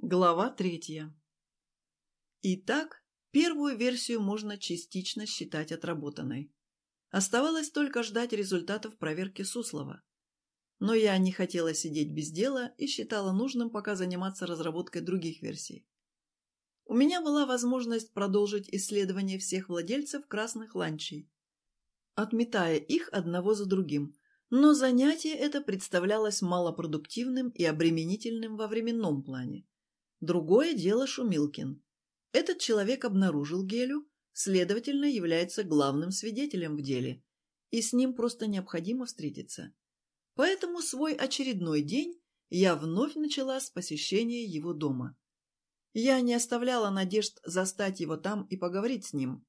Глава третья. Итак, первую версию можно частично считать отработанной. Оставалось только ждать результатов проверки Суслова. Но я не хотела сидеть без дела и считала нужным пока заниматься разработкой других версий. У меня была возможность продолжить исследование всех владельцев красных ланчей, отметая их одного за другим, но занятие это представлялось малопродуктивным и обременительным во временном плане. Другое дело Шумилкин. Этот человек обнаружил Гелю, следовательно, является главным свидетелем в деле, и с ним просто необходимо встретиться. Поэтому свой очередной день я вновь начала с посещения его дома. Я не оставляла надежд застать его там и поговорить с ним.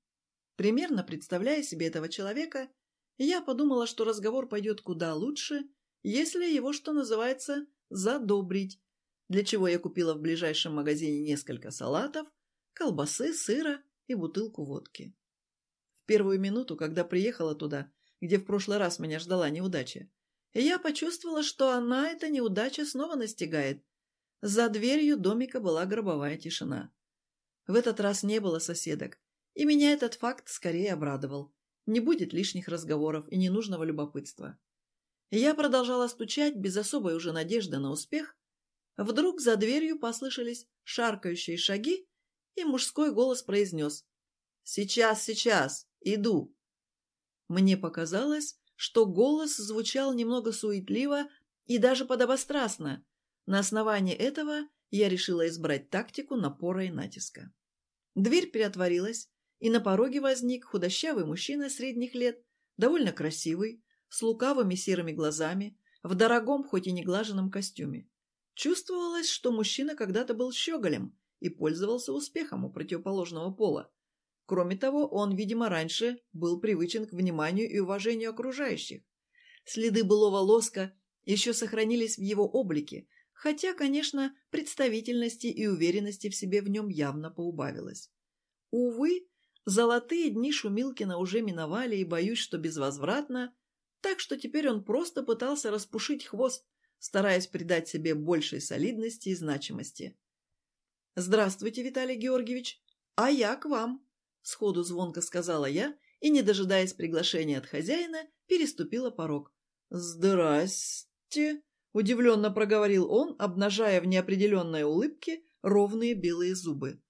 Примерно представляя себе этого человека, я подумала, что разговор пойдет куда лучше, если его, что называется, задобрить, для чего я купила в ближайшем магазине несколько салатов, колбасы, сыра и бутылку водки. В первую минуту, когда приехала туда, где в прошлый раз меня ждала неудача, я почувствовала, что она, эта неудача, снова настигает. За дверью домика была гробовая тишина. В этот раз не было соседок, и меня этот факт скорее обрадовал. Не будет лишних разговоров и ненужного любопытства. Я продолжала стучать без особой уже надежды на успех. Вдруг за дверью послышались шаркающие шаги, и мужской голос произнес «Сейчас, сейчас, иду». Мне показалось, что голос звучал немного суетливо и даже подобострастно. На основании этого я решила избрать тактику напора и натиска. Дверь переотворилась, и на пороге возник худощавый мужчина средних лет, довольно красивый, с лукавыми серыми глазами, в дорогом, хоть и неглаженном костюме. Чувствовалось, что мужчина когда-то был щеголем и пользовался успехом у противоположного пола. Кроме того, он, видимо, раньше был привычен к вниманию и уважению окружающих. Следы былого лоска еще сохранились в его облике, хотя, конечно, представительности и уверенности в себе в нем явно поубавилось. Увы, Золотые дни Шумилкина уже миновали и боюсь, что безвозвратно, так что теперь он просто пытался распушить хвост, стараясь придать себе большей солидности и значимости. «Здравствуйте, Виталий Георгиевич, а я к вам», — сходу звонко сказала я и, не дожидаясь приглашения от хозяина, переступила порог. «Здрасте», — удивленно проговорил он, обнажая в неопределенной улыбке ровные белые зубы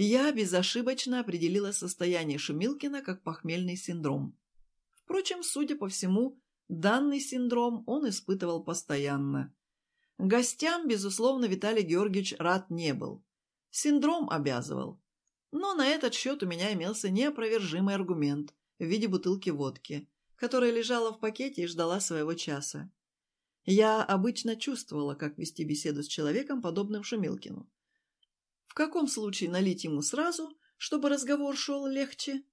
я безошибочно определила состояние Шумилкина как похмельный синдром. Впрочем, судя по всему, данный синдром он испытывал постоянно. Гостям, безусловно, Виталий Георгиевич рад не был. Синдром обязывал. Но на этот счет у меня имелся неопровержимый аргумент в виде бутылки водки, которая лежала в пакете и ждала своего часа. Я обычно чувствовала, как вести беседу с человеком, подобным Шумилкину каком случае налить ему сразу, чтобы разговор шел легче,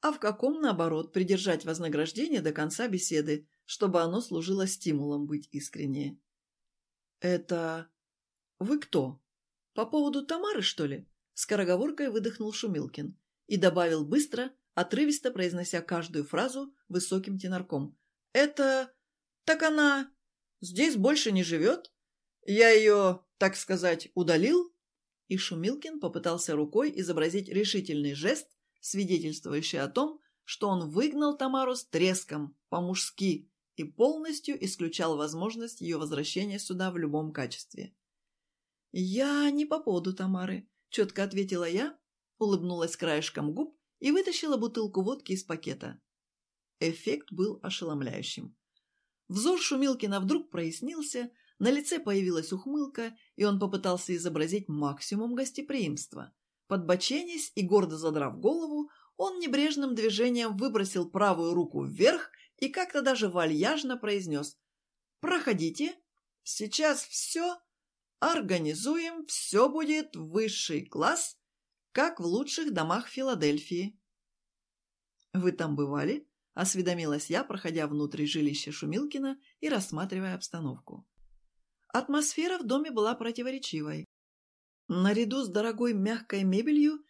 а в каком, наоборот, придержать вознаграждение до конца беседы, чтобы оно служило стимулом быть искреннее. «Это... вы кто? По поводу Тамары, что ли?» Скороговоркой выдохнул Шумилкин и добавил быстро, отрывисто произнося каждую фразу высоким тенорком. «Это... так она... здесь больше не живет? Я ее, так сказать, удалил?» и Шумилкин попытался рукой изобразить решительный жест, свидетельствующий о том, что он выгнал Тамару с треском, по-мужски, и полностью исключал возможность ее возвращения сюда в любом качестве. «Я не по поводу Тамары», — четко ответила я, улыбнулась краешком губ и вытащила бутылку водки из пакета. Эффект был ошеломляющим. Взор Шумилкина вдруг прояснился, на лице появилась ухмылка, и он попытался изобразить максимум гостеприимства. Подбоченясь и гордо задрав голову, он небрежным движением выбросил правую руку вверх и как-то даже вальяжно произнес «Проходите, сейчас все организуем, все будет высший класс, как в лучших домах Филадельфии». «Вы там бывали?» – осведомилась я, проходя внутрь жилища Шумилкина и рассматривая обстановку. Атмосфера в доме была противоречивой. Наряду с дорогой мягкой мебелью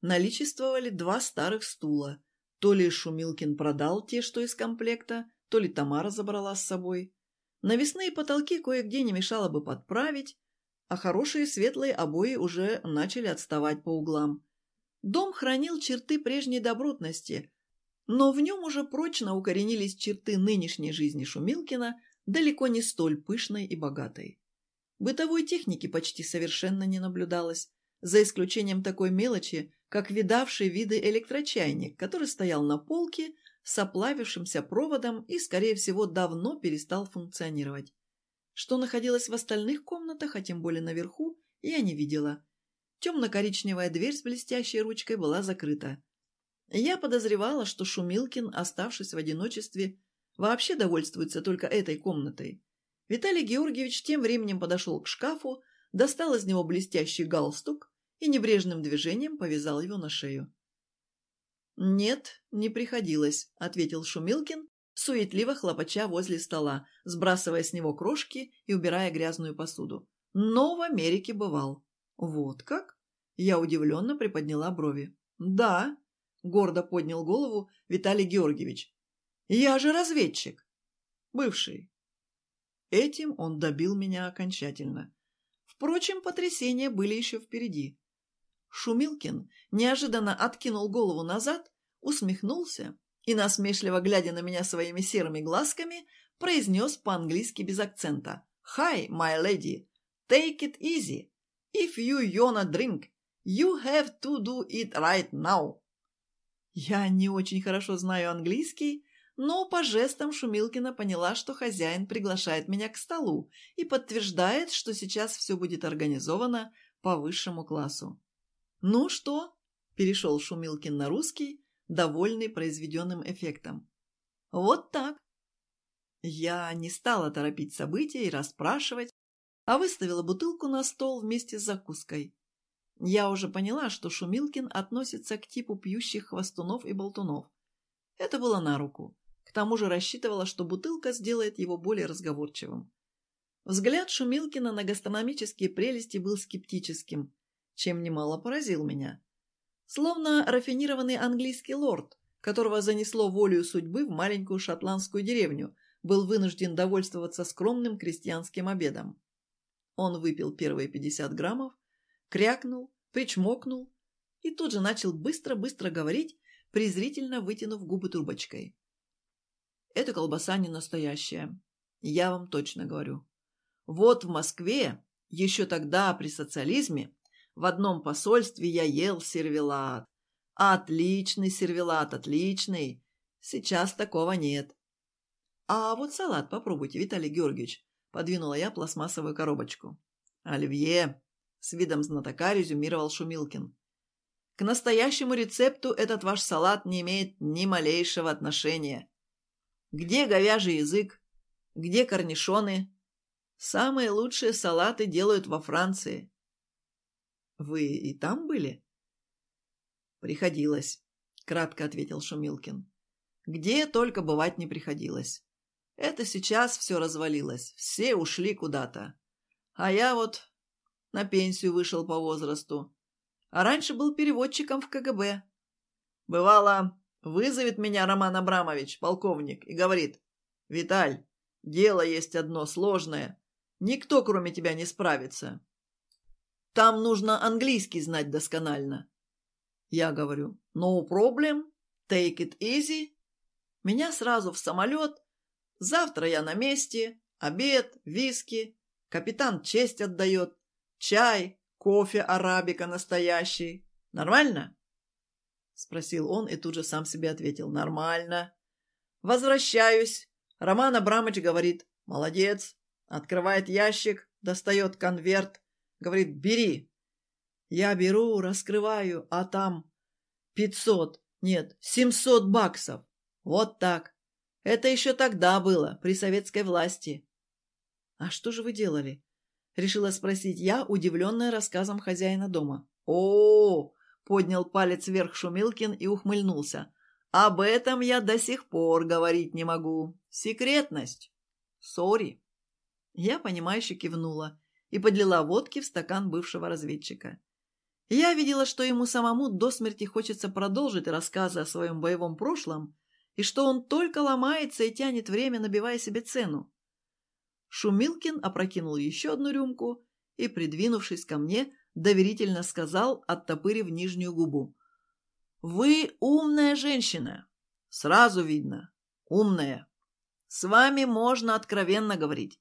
наличествовали два старых стула. То ли Шумилкин продал те, что из комплекта, то ли Тамара забрала с собой. Навесные потолки кое-где не мешало бы подправить, а хорошие светлые обои уже начали отставать по углам. Дом хранил черты прежней добротности, но в нем уже прочно укоренились черты нынешней жизни Шумилкина, далеко не столь пышной и богатой. Бытовой техники почти совершенно не наблюдалось, за исключением такой мелочи, как видавший виды электрочайник, который стоял на полке с оплавившимся проводом и, скорее всего, давно перестал функционировать. Что находилось в остальных комнатах, а тем более наверху, я не видела. Темно-коричневая дверь с блестящей ручкой была закрыта. Я подозревала, что Шумилкин, оставшись в одиночестве, вообще довольствуется только этой комнатой. Виталий Георгиевич тем временем подошел к шкафу, достал из него блестящий галстук и небрежным движением повязал его на шею. «Нет, не приходилось», — ответил Шумилкин, суетливо хлопача возле стола, сбрасывая с него крошки и убирая грязную посуду. «Но в Америке бывал». «Вот как?» Я удивленно приподняла брови. «Да», — гордо поднял голову Виталий Георгиевич. «Я же разведчик. Бывший». Этим он добил меня окончательно. Впрочем, потрясения были еще впереди. Шумилкин неожиданно откинул голову назад, усмехнулся и, насмешливо глядя на меня своими серыми глазками, произнес по-английски без акцента. «Hi, my lady. Take it easy. If you wanna drink, you have to do it right now». Я не очень хорошо знаю английский, но по жестам Шумилкина поняла, что хозяин приглашает меня к столу и подтверждает, что сейчас все будет организовано по высшему классу. «Ну что?» – перешел Шумилкин на русский, довольный произведенным эффектом. «Вот так». Я не стала торопить события и расспрашивать, а выставила бутылку на стол вместе с закуской. Я уже поняла, что Шумилкин относится к типу пьющих хвостунов и болтунов. Это было на руку. К тому же рассчитывала, что бутылка сделает его более разговорчивым. Взгляд Шумилкина на гастрономические прелести был скептическим, чем немало поразил меня. Словно рафинированный английский лорд, которого занесло волею судьбы в маленькую шотландскую деревню, был вынужден довольствоваться скромным крестьянским обедом. Он выпил первые 50 граммов, крякнул, причмокнул и тут же начал быстро-быстро говорить, презрительно вытянув губы трубочкой. «Эта колбаса не настоящая, я вам точно говорю. Вот в Москве, еще тогда при социализме, в одном посольстве я ел сервелат. Отличный сервелат, отличный. Сейчас такого нет. А вот салат попробуйте, Виталий Георгиевич. Подвинула я пластмассовую коробочку. Оливье, с видом знатока резюмировал Шумилкин. К настоящему рецепту этот ваш салат не имеет ни малейшего отношения. Где говяжий язык? Где корнишоны? Самые лучшие салаты делают во Франции. Вы и там были? Приходилось, кратко ответил Шумилкин. Где только бывать не приходилось. Это сейчас все развалилось, все ушли куда-то. А я вот на пенсию вышел по возрасту. А раньше был переводчиком в КГБ. Бывало, вызовет меня Роман Абрамович, полковник, и говорит, «Виталь, дело есть одно сложное. Никто, кроме тебя, не справится. Там нужно английский знать досконально». Я говорю, «No problem, take it easy». Меня сразу в самолет. Завтра я на месте, обед, виски. Капитан честь отдает. Чай, кофе арабика настоящий. Нормально?» Спросил он и тут же сам себе ответил. «Нормально». «Возвращаюсь». Роман Абрамович говорит. «Молодец». Открывает ящик, достает конверт. Говорит, «Бери». Я беру, раскрываю, а там пятьсот, нет, семьсот баксов. Вот так. Это еще тогда было, при советской власти. А что же вы делали? Решила спросить я, удивленная рассказом хозяина дома. О, поднял палец вверх Шумилкин и ухмыльнулся. Об этом я до сих пор говорить не могу. Секретность. Сори. Я, понимающе кивнула и подлила водки в стакан бывшего разведчика. Я видела, что ему самому до смерти хочется продолжить рассказы о своем боевом прошлом, и что он только ломается и тянет время, набивая себе цену. Шумилкин опрокинул еще одну рюмку и, придвинувшись ко мне, доверительно сказал, оттопырив нижнюю губу. «Вы умная женщина. Сразу видно. Умная. С вами можно откровенно говорить.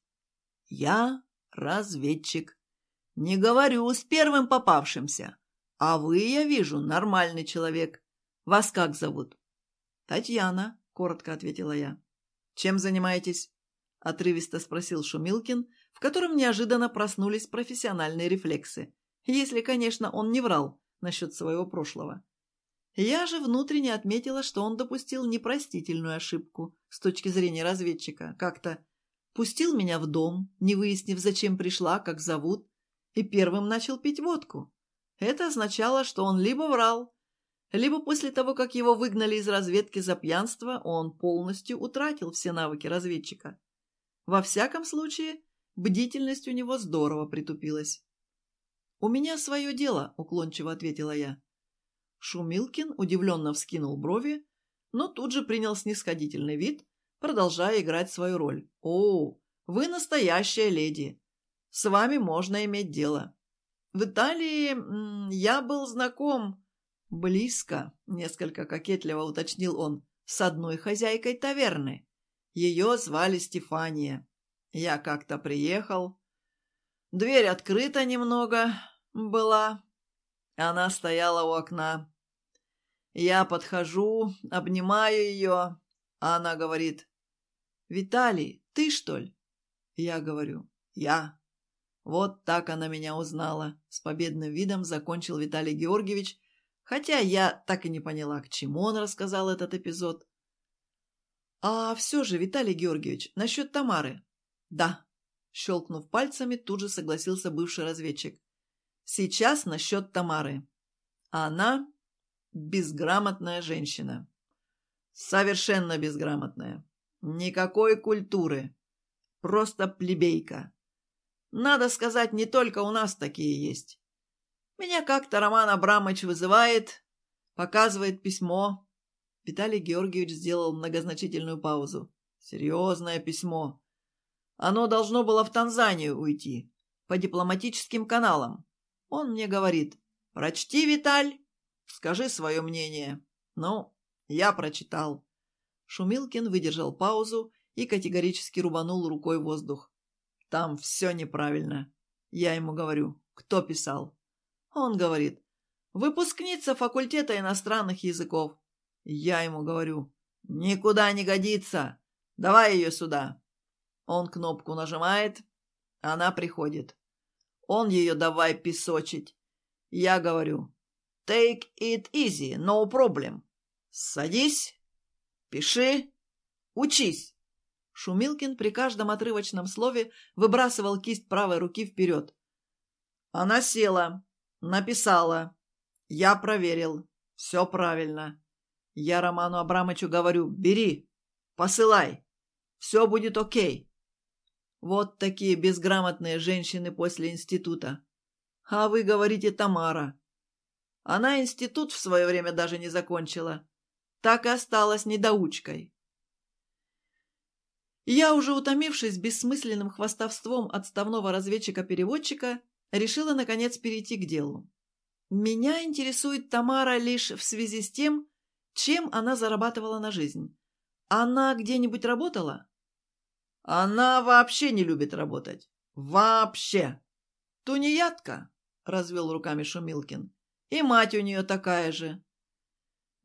Я разведчик. Не говорю с первым попавшимся. А вы, я вижу, нормальный человек. Вас как зовут? Татьяна, коротко ответила я. Чем занимаетесь? Отрывисто спросил Шумилкин, в котором неожиданно проснулись профессиональные рефлексы. Если, конечно, он не врал насчет своего прошлого. Я же внутренне отметила, что он допустил непростительную ошибку с точки зрения разведчика. Как-то пустил меня в дом, не выяснив, зачем пришла, как зовут, и первым начал пить водку. Это означало, что он либо врал, либо после того, как его выгнали из разведки за пьянство, он полностью утратил все навыки разведчика. Во всяком случае, бдительность у него здорово притупилась. «У меня свое дело», — уклончиво ответила я. Шумилкин удивленно вскинул брови, но тут же принял снисходительный вид, продолжая играть свою роль. «О, вы настоящая леди. С вами можно иметь дело. В Италии я был знаком близко, несколько кокетливо уточнил он, с одной хозяйкой таверны. Ее звали Стефания. Я как-то приехал. Дверь открыта немного была, она стояла у окна. Я подхожу, обнимаю ее, а она говорит, «Виталий, ты что ли?» Я говорю, «Я». Вот так она меня узнала. С победным видом закончил Виталий Георгиевич, хотя я так и не поняла, к чему он рассказал этот эпизод. «А все же, Виталий Георгиевич, насчет Тамары?» «Да», — щелкнув пальцами, тут же согласился бывший разведчик. Сейчас насчет Тамары. Она безграмотная женщина. Совершенно безграмотная. Никакой культуры. Просто плебейка. Надо сказать, не только у нас такие есть. Меня как-то Роман Абрамович вызывает, показывает письмо. Виталий Георгиевич сделал многозначительную паузу. Серьезное письмо. Оно должно было в Танзанию уйти, по дипломатическим каналам. Он мне говорит, прочти, Виталь, скажи свое мнение. Ну, я прочитал. Шумилкин выдержал паузу и категорически рубанул рукой воздух. Там все неправильно. Я ему говорю, кто писал? Он говорит, выпускница факультета иностранных языков. Я ему говорю, никуда не годится. Давай ее сюда. Он кнопку нажимает, она приходит. Он ее давай песочить. Я говорю, take it easy, no problem. Садись, пиши, учись. Шумилкин при каждом отрывочном слове выбрасывал кисть правой руки вперед. Она села, написала. Я проверил. Все правильно. Я Роману Абрамовичу говорю, бери, посылай. Все будет окей. Вот такие безграмотные женщины после института. А вы говорите Тамара. Она институт в свое время даже не закончила. Так и осталась недоучкой. Я, уже утомившись бессмысленным хвастовством отставного разведчика-переводчика, решила, наконец, перейти к делу. Меня интересует Тамара лишь в связи с тем, чем она зарабатывала на жизнь. Она где-нибудь работала? Она вообще не любит работать. Вообще. Тунеядка, развел руками Шумилкин. И мать у нее такая же.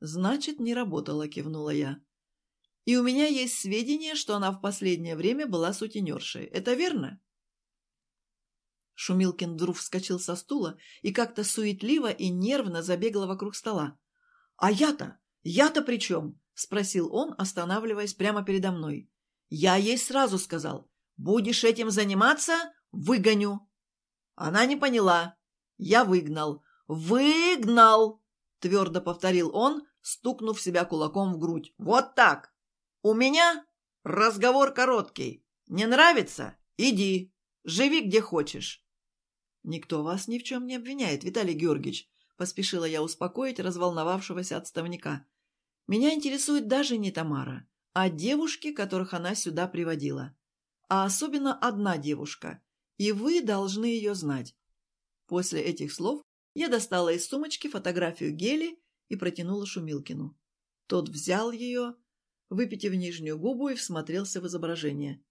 Значит, не работала, кивнула я. И у меня есть сведения, что она в последнее время была сутенершей. Это верно? Шумилкин вдруг вскочил со стула и как-то суетливо и нервно забегал вокруг стола. «А я-то? Я-то при чем?» – спросил он, останавливаясь прямо передо мной. Я ей сразу сказал, будешь этим заниматься – выгоню. Она не поняла. Я выгнал. Выгнал, твердо повторил он, стукнув себя кулаком в грудь. Вот так. У меня разговор короткий. Не нравится? Иди. Живи где хочешь. Никто вас ни в чем не обвиняет, Виталий Георгиевич, поспешила я успокоить разволновавшегося отставника. Меня интересует даже не Тамара а девушки, которых она сюда приводила. А особенно одна девушка. И вы должны ее знать. После этих слов я достала из сумочки фотографию Гели и протянула Шумилкину. Тот взял ее, выпитив нижнюю губу и всмотрелся в изображение.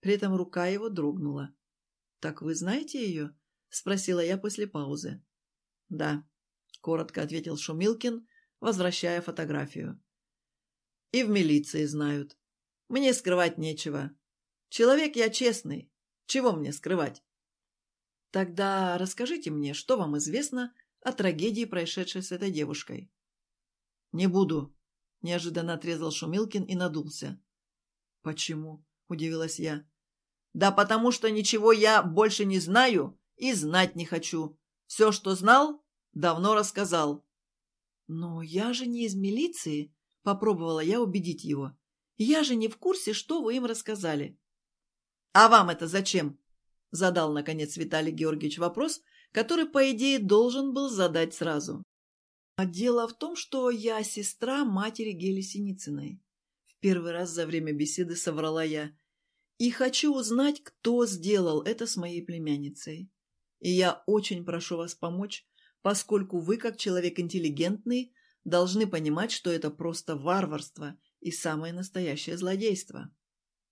При этом рука его дрогнула. «Так вы знаете ее?» — спросила я после паузы. «Да», — коротко ответил Шумилкин, возвращая фотографию. «И в милиции знают. Мне скрывать нечего. Человек я честный. Чего мне скрывать?» «Тогда расскажите мне, что вам известно о трагедии, происшедшей с этой девушкой?» «Не буду», — неожиданно отрезал Шумилкин и надулся. «Почему?» — удивилась я. «Да потому что ничего я больше не знаю и знать не хочу. Все, что знал, давно рассказал». «Но я же не из милиции», — попробовала я убедить его. «Я же не в курсе, что вы им рассказали». «А вам это зачем?» — задал, наконец, Виталий Георгиевич вопрос, который, по идее, должен был задать сразу. А дело в том, что я сестра матери Гели Синицыной. В первый раз за время беседы соврала я. И хочу узнать, кто сделал это с моей племянницей. И я очень прошу вас помочь, поскольку вы, как человек интеллигентный, должны понимать, что это просто варварство и самое настоящее злодейство.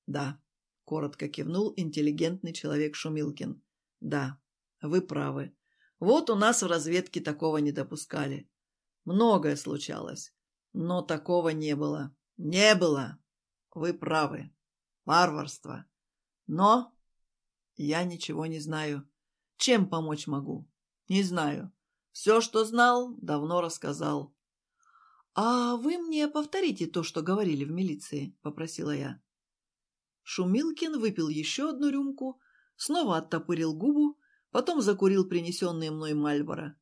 Да, коротко кивнул интеллигентный человек Шумилкин. Да, вы правы. Вот у нас в разведке такого не допускали. Многое случалось, но такого не было. Не было. Вы правы. Варварство. Но я ничего не знаю. Чем помочь могу? Не знаю. Все, что знал, давно рассказал. «А вы мне повторите то, что говорили в милиции», — попросила я. Шумилкин выпил еще одну рюмку, снова оттопырил губу, потом закурил принесенные мной Мальборо.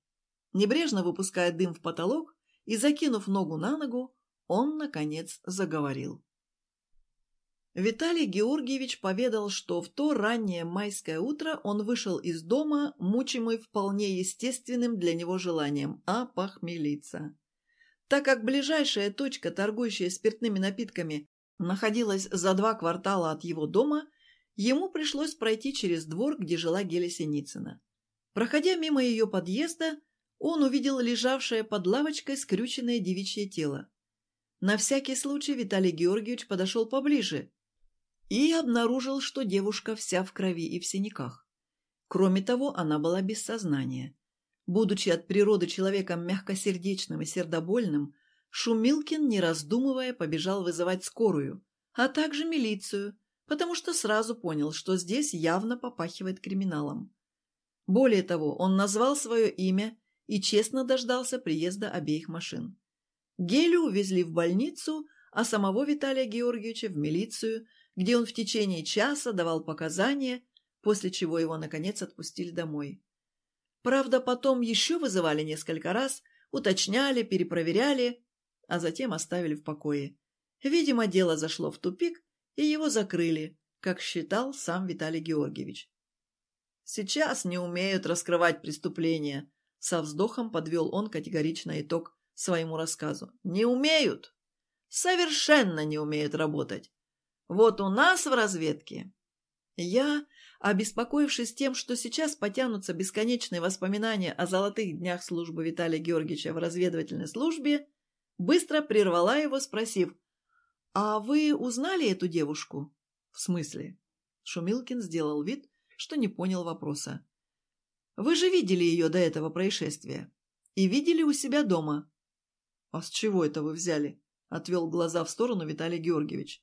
Небрежно выпуская дым в потолок и закинув ногу на ногу, он, наконец, заговорил. Виталий Георгиевич поведал, что в то раннее майское утро он вышел из дома, мучимый вполне естественным для него желанием – опохмелиться. Так как ближайшая точка, торгующая спиртными напитками, находилась за два квартала от его дома, ему пришлось пройти через двор, где жила Геля Синицына. Проходя мимо ее подъезда, он увидел лежавшее под лавочкой скрюченное девичье тело. На всякий случай Виталий Георгиевич подошел поближе и обнаружил, что девушка вся в крови и в синяках. Кроме того, она была без сознания. Будучи от природы человеком мягкосердечным и сердобольным, Шумилкин, не раздумывая, побежал вызывать скорую, а также милицию, потому что сразу понял, что здесь явно попахивает криминалом. Более того, он назвал свое имя и честно дождался приезда обеих машин. Гелю увезли в больницу, а самого Виталия Георгиевича в милицию, где он в течение часа давал показания, после чего его, наконец, отпустили домой. Правда, потом еще вызывали несколько раз, уточняли, перепроверяли, а затем оставили в покое. Видимо, дело зашло в тупик, и его закрыли, как считал сам Виталий Георгиевич. Сейчас не умеют раскрывать преступления, со вздохом подвел он категорично итог своему рассказу. «Не умеют! Совершенно не умеют работать! Вот у нас в разведке...» Я, обеспокоившись тем, что сейчас потянутся бесконечные воспоминания о золотых днях службы Виталия Георгиевича в разведывательной службе, быстро прервала его, спросив, «А вы узнали эту девушку?» «В смысле?» Шумилкин сделал вид, что не понял вопроса. Вы же видели ее до этого происшествия. И видели у себя дома. — А с чего это вы взяли? — отвел глаза в сторону Виталий Георгиевич.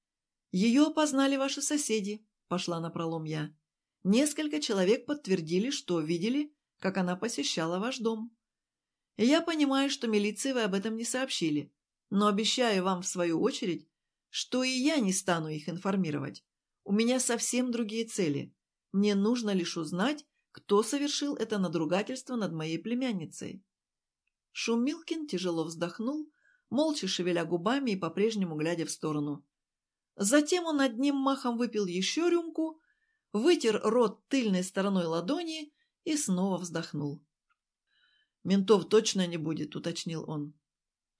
— Ее опознали ваши соседи, — пошла на пролом я. Несколько человек подтвердили, что видели, как она посещала ваш дом. Я понимаю, что милиции вы об этом не сообщили, но обещаю вам в свою очередь, что и я не стану их информировать. У меня совсем другие цели. Мне нужно лишь узнать, кто совершил это надругательство над моей племянницей. Шумилкин тяжело вздохнул, молча шевеля губами и по-прежнему глядя в сторону. Затем он одним махом выпил еще рюмку, вытер рот тыльной стороной ладони и снова вздохнул. «Ментов точно не будет», — уточнил он.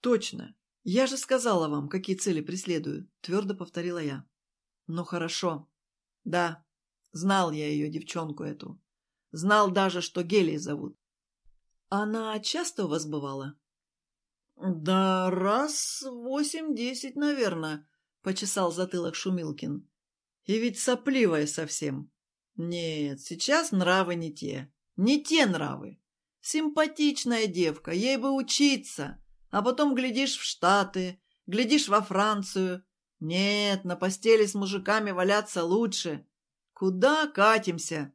«Точно. Я же сказала вам, какие цели преследую», — твердо повторила я. «Ну хорошо. Да, Знал я ее, девчонку эту. Знал даже, что Гелий зовут. Она часто у вас бывала? Да раз восемь-десять, наверное, почесал затылок Шумилкин. И ведь сопливая совсем. Нет, сейчас нравы не те. Не те нравы. Симпатичная девка, ей бы учиться. А потом глядишь в Штаты, глядишь во Францию. Нет, на постели с мужиками валяться лучше. Куда катимся?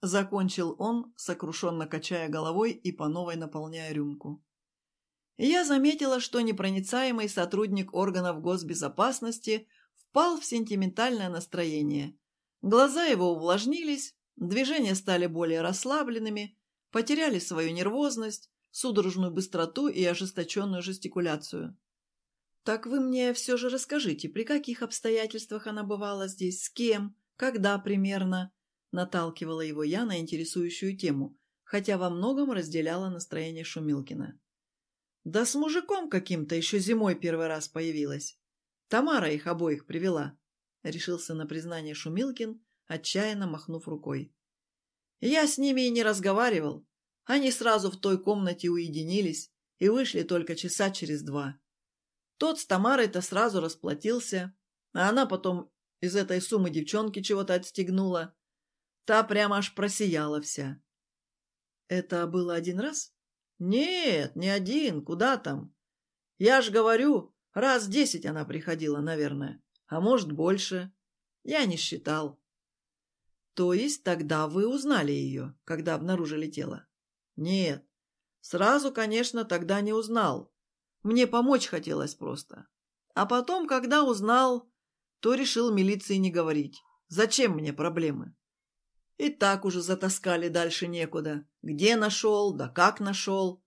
Закончил он, сокрушенно качая головой и по новой наполняя рюмку. Я заметила, что непроницаемый сотрудник органов госбезопасности впал в сентиментальное настроение. Глаза его увлажнились, движения стали более расслабленными, потеряли свою нервозность, судорожную быстроту и ожесточенную жестикуляцию. «Так вы мне все же расскажите, при каких обстоятельствах она бывала здесь, с кем, когда примерно?» наталкивала его я на интересующую тему, хотя во многом разделяла настроение Шумилкина. «Да с мужиком каким-то еще зимой первый раз появилась. Тамара их обоих привела», — решился на признание Шумилкин, отчаянно махнув рукой. «Я с ними и не разговаривал. Они сразу в той комнате уединились и вышли только часа через два. Тот с Тамарой-то сразу расплатился, а она потом из этой суммы девчонки чего-то отстегнула. Та прямо аж просияла вся. «Это было один раз?» «Нет, не один. Куда там? Я ж говорю, Раз десять она приходила, наверное. А может, больше. Я не считал. То есть тогда вы узнали ее, когда обнаружили тело? Нет. Сразу, конечно, тогда не узнал. Мне помочь хотелось просто. А потом, когда узнал, то решил милиции не говорить. Зачем мне проблемы? И так уже затаскали дальше некуда. Где нашел, да как нашел.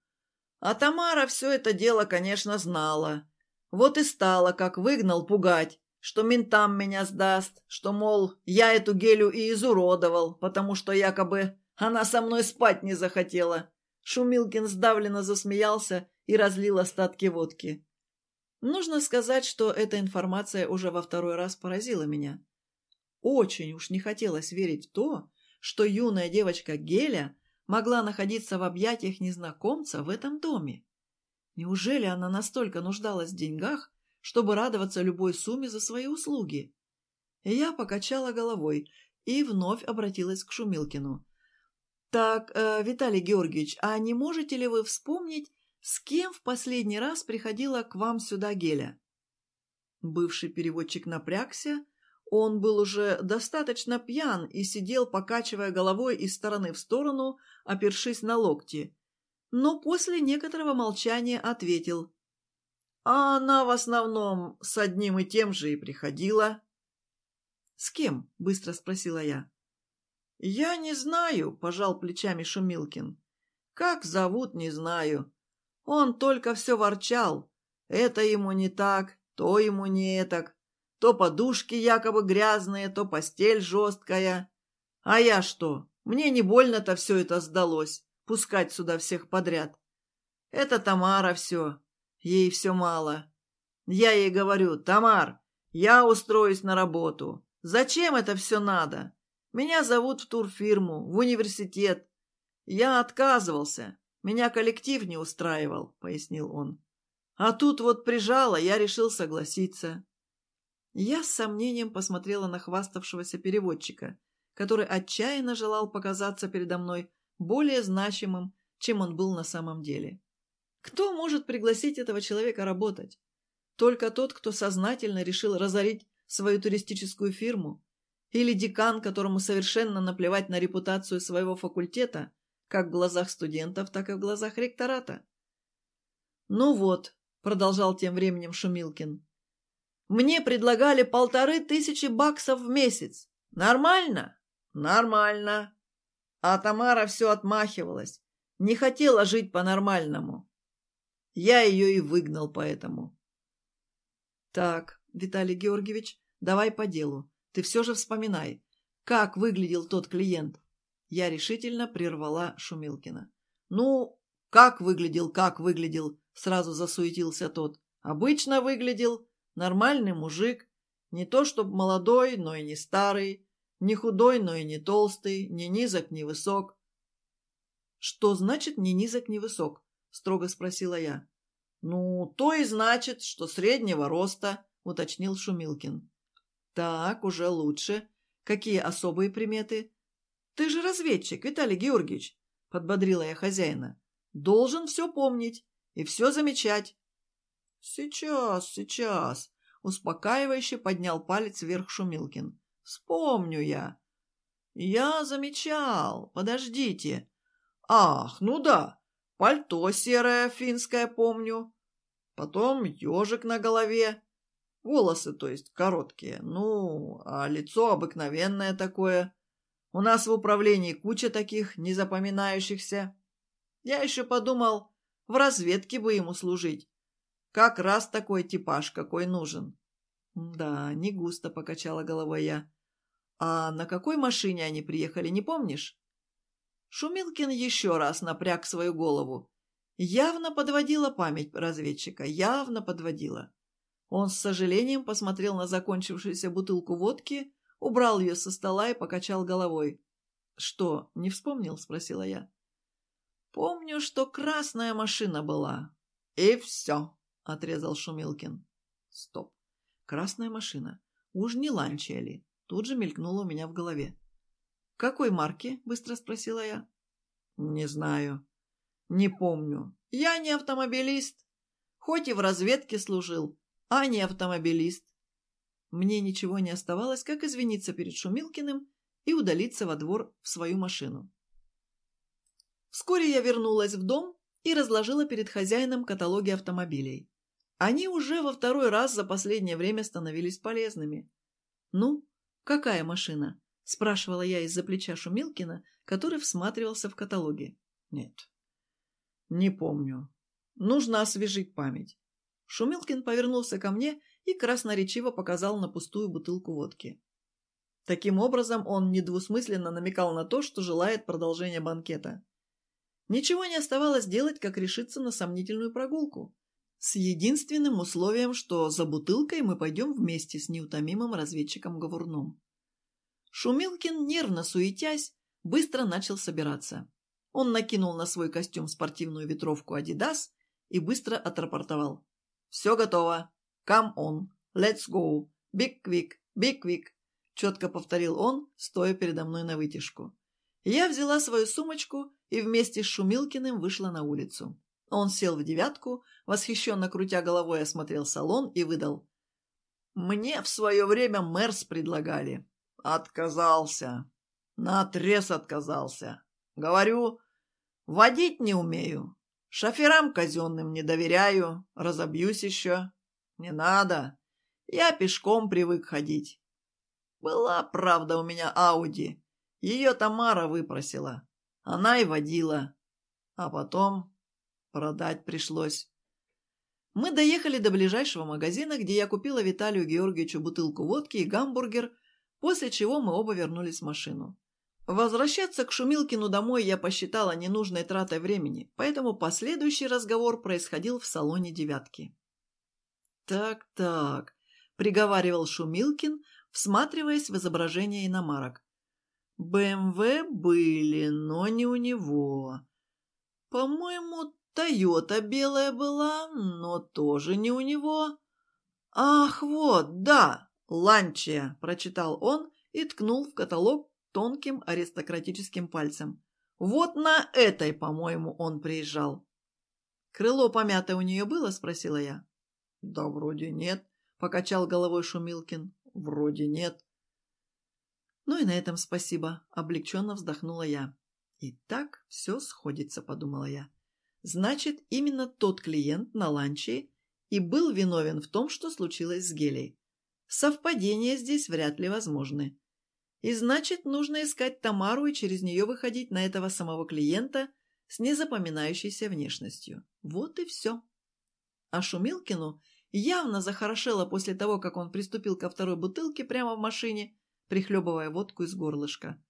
А Тамара все это дело, конечно, знала. Вот и стало, как выгнал, пугать, что ментам меня сдаст, что, мол, я эту гелю и изуродовал, потому что якобы она со мной спать не захотела. Шумилкин сдавленно засмеялся и разлил остатки водки. Нужно сказать, что эта информация уже во второй раз поразила меня. Очень уж не хотелось верить в то, что юная девочка Геля могла находиться в объятиях незнакомца в этом доме. Неужели она настолько нуждалась в деньгах, чтобы радоваться любой сумме за свои услуги? я покачала головой и вновь обратилась к Шумилкину. «Так, э, Виталий Георгиевич, а не можете ли вы вспомнить, с кем в последний раз приходила к вам сюда Геля?» Бывший переводчик напрягся, он был уже достаточно пьян и сидел, покачивая головой из стороны в сторону, опершись на локти но после некоторого молчания ответил. «А она в основном с одним и тем же и приходила». «С кем?» – быстро спросила я. «Я не знаю», – пожал плечами Шумилкин. «Как зовут, не знаю. Он только все ворчал. Это ему не так, то ему не так. То подушки якобы грязные, то постель жесткая. А я что? Мне не больно-то все это сдалось пускать сюда всех подряд. Это Тамара все. Ей все мало. Я ей говорю, Тамар, я устроюсь на работу. Зачем это все надо? Меня зовут в турфирму, в университет. Я отказывался. Меня коллектив не устраивал, пояснил он. А тут вот прижало, я решил согласиться. Я с сомнением посмотрела на хваставшегося переводчика, который отчаянно желал показаться передо мной более значимым, чем он был на самом деле. Кто может пригласить этого человека работать? Только тот, кто сознательно решил разорить свою туристическую фирму? Или декан, которому совершенно наплевать на репутацию своего факультета, как в глазах студентов, так и в глазах ректората? «Ну вот», — продолжал тем временем Шумилкин, «мне предлагали полторы тысячи баксов в месяц. Нормально?» «Нормально», а Тамара все отмахивалась, не хотела жить по-нормальному. Я ее и выгнал поэтому. Так, Виталий Георгиевич, давай по делу. Ты все же вспоминай, как выглядел тот клиент. Я решительно прервала Шумилкина. Ну, как выглядел, как выглядел, сразу засуетился тот. Обычно выглядел, нормальный мужик, не то чтоб молодой, но и не старый, Не худой, но и не толстый, ни низок, ни высок. «Что значит «ни низок, ни высок»?» — строго спросила я. «Ну, то и значит, что среднего роста», — уточнил Шумилкин. «Так, уже лучше. Какие особые приметы?» «Ты же разведчик, Виталий Георгиевич», — подбодрила я хозяина. «Должен все помнить и все замечать». «Сейчас, сейчас», — успокаивающе поднял палец вверх Шумилкин. «Вспомню я». «Я замечал. Подождите. Ах, ну да, пальто серое финское помню. Потом ежик на голове. Волосы, то есть, короткие. Ну, а лицо обыкновенное такое. У нас в управлении куча таких незапоминающихся. Я еще подумал, в разведке бы ему служить. Как раз такой типаж, какой нужен. Да, не густо покачала головой я. А на какой машине они приехали, не помнишь? Шумилкин еще раз напряг свою голову. Явно подводила память разведчика, явно подводила. Он с сожалением посмотрел на закончившуюся бутылку водки, убрал ее со стола и покачал головой. «Что, не вспомнил?» — спросила я. «Помню, что красная машина была. И все», — отрезал Шумилкин. «Стоп. Красная машина. Уж не ланчия ли?» Тут же мелькнуло у меня в голове. «Какой марки?» – быстро спросила я. «Не знаю. Не помню. Я не автомобилист. Хоть и в разведке служил, а не автомобилист». Мне ничего не оставалось, как извиниться перед Шумилкиным и удалиться во двор в свою машину. Вскоре я вернулась в дом и разложила перед хозяином каталоги автомобилей. Они уже во второй раз за последнее время становились полезными. «Ну, какая машина?» – спрашивала я из-за плеча Шумилкина, который всматривался в каталоге. «Нет, не помню. Нужно освежить память». Шумилкин повернулся ко мне и красноречиво показал на пустую бутылку водки. Таким образом, он недвусмысленно намекал на то, что желает продолжения банкета. Ничего не оставалось делать, как решиться на сомнительную прогулку. С единственным условием, что за бутылкой мы пойдем вместе с неутомимым разведчиком Говорном. Шумилкин, нервно суетясь, быстро начал собираться. Он накинул на свой костюм спортивную ветровку «Адидас» и быстро отрапортовал. «Все готово. Come on. Let's go. Big quick. Big quick», — четко повторил он, стоя передо мной на вытяжку. Я взяла свою сумочку и вместе с Шумилкиным вышла на улицу. Он сел в девятку, восхищенно крутя головой осмотрел салон и выдал. «Мне в свое время Мерс предлагали. Отказался. Наотрез отказался. Говорю, водить не умею. Шоферам казенным не доверяю. Разобьюсь еще. Не надо. Я пешком привык ходить. Была, правда, у меня Ауди. Ее Тамара выпросила. Она и водила. А потом продать пришлось. Мы доехали до ближайшего магазина, где я купила Виталию Георгиевичу бутылку водки и гамбургер после чего мы оба вернулись в машину. Возвращаться к Шумилкину домой я посчитала ненужной тратой времени, поэтому последующий разговор происходил в салоне «девятки». «Так-так», — приговаривал Шумилкин, всматриваясь в изображение иномарок. «БМВ были, но не у него. По-моему, Тойота белая была, но тоже не у него. Ах, вот, да, «Ланчия», – прочитал он и ткнул в каталог тонким аристократическим пальцем. «Вот на этой, по-моему, он приезжал». «Крыло помятое у нее было?» – спросила я. «Да вроде нет», – покачал головой Шумилкин. «Вроде нет». «Ну и на этом спасибо», – облегченно вздохнула я. «И так все сходится», – подумала я. «Значит, именно тот клиент на ланче и был виновен в том, что случилось с Гелей. Совпадения здесь вряд ли возможны. И значит, нужно искать Тамару и через нее выходить на этого самого клиента с незапоминающейся внешностью. Вот и все. А Шумилкину явно захорошело после того, как он приступил ко второй бутылке прямо в машине, прихлебывая водку из горлышка.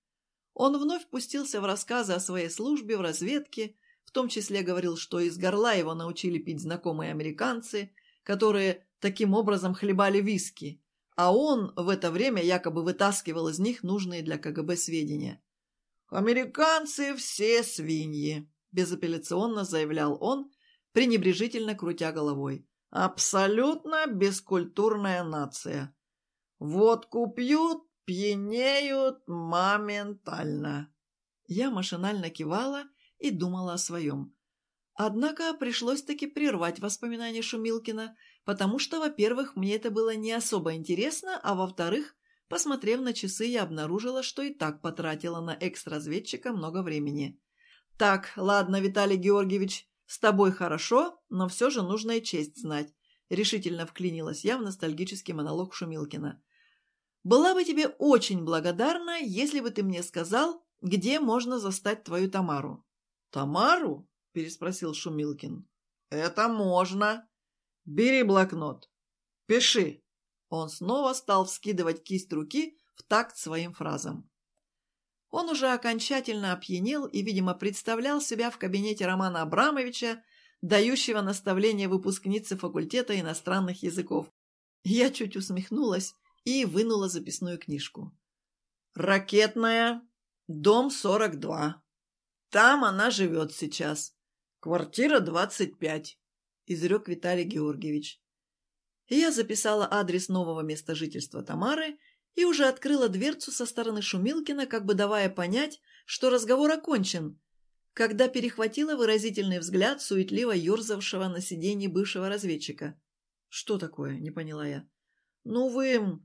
Он вновь пустился в рассказы о своей службе в разведке, в том числе говорил, что из горла его научили пить знакомые американцы, которые таким образом хлебали виски, а он в это время якобы вытаскивал из них нужные для КГБ сведения. «Американцы все свиньи», – безапелляционно заявлял он, пренебрежительно крутя головой. «Абсолютно бескультурная нация. Водку пьют, пьянеют моментально». Я машинально кивала и думала о своем. Однако пришлось таки прервать воспоминания Шумилкина, потому что, во-первых, мне это было не особо интересно, а во-вторых, посмотрев на часы, я обнаружила, что и так потратила на экс-разведчика много времени. «Так, ладно, Виталий Георгиевич, с тобой хорошо, но все же нужно и честь знать», — решительно вклинилась я в ностальгический монолог Шумилкина. «Была бы тебе очень благодарна, если бы ты мне сказал, где можно застать твою Тамару». «Тамару?» – переспросил Шумилкин. «Это можно. Бери блокнот. Пиши». Он снова стал вскидывать кисть руки в такт своим фразам. Он уже окончательно опьянел и, видимо, представлял себя в кабинете Романа Абрамовича, дающего наставления выпускнице факультета иностранных языков. Я чуть усмехнулась и вынула записную книжку. «Ракетная, дом 42. Там она живет сейчас. «Квартира 25», – изрек Виталий Георгиевич. Я записала адрес нового места жительства Тамары и уже открыла дверцу со стороны Шумилкина, как бы давая понять, что разговор окончен, когда перехватила выразительный взгляд суетливо ерзавшего на сиденье бывшего разведчика. «Что такое?» – не поняла я. «Ну вы...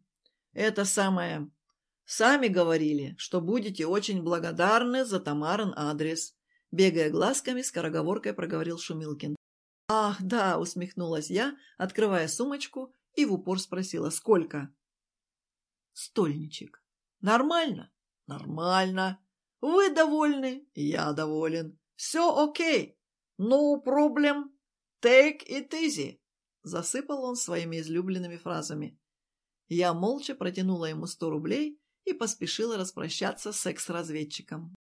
это самое... Сами говорили, что будете очень благодарны за Тамарин адрес. Бегая глазками, скороговоркой проговорил Шумилкин. «Ах, да!» – усмехнулась я, открывая сумочку и в упор спросила «Сколько?» «Стольничек». «Нормально?» «Нормально. Вы довольны?» «Я доволен. Все окей. No problem. Take it easy». Засыпал он своими излюбленными фразами. Я молча протянула ему сто рублей и поспешила распрощаться с экс-разведчиком.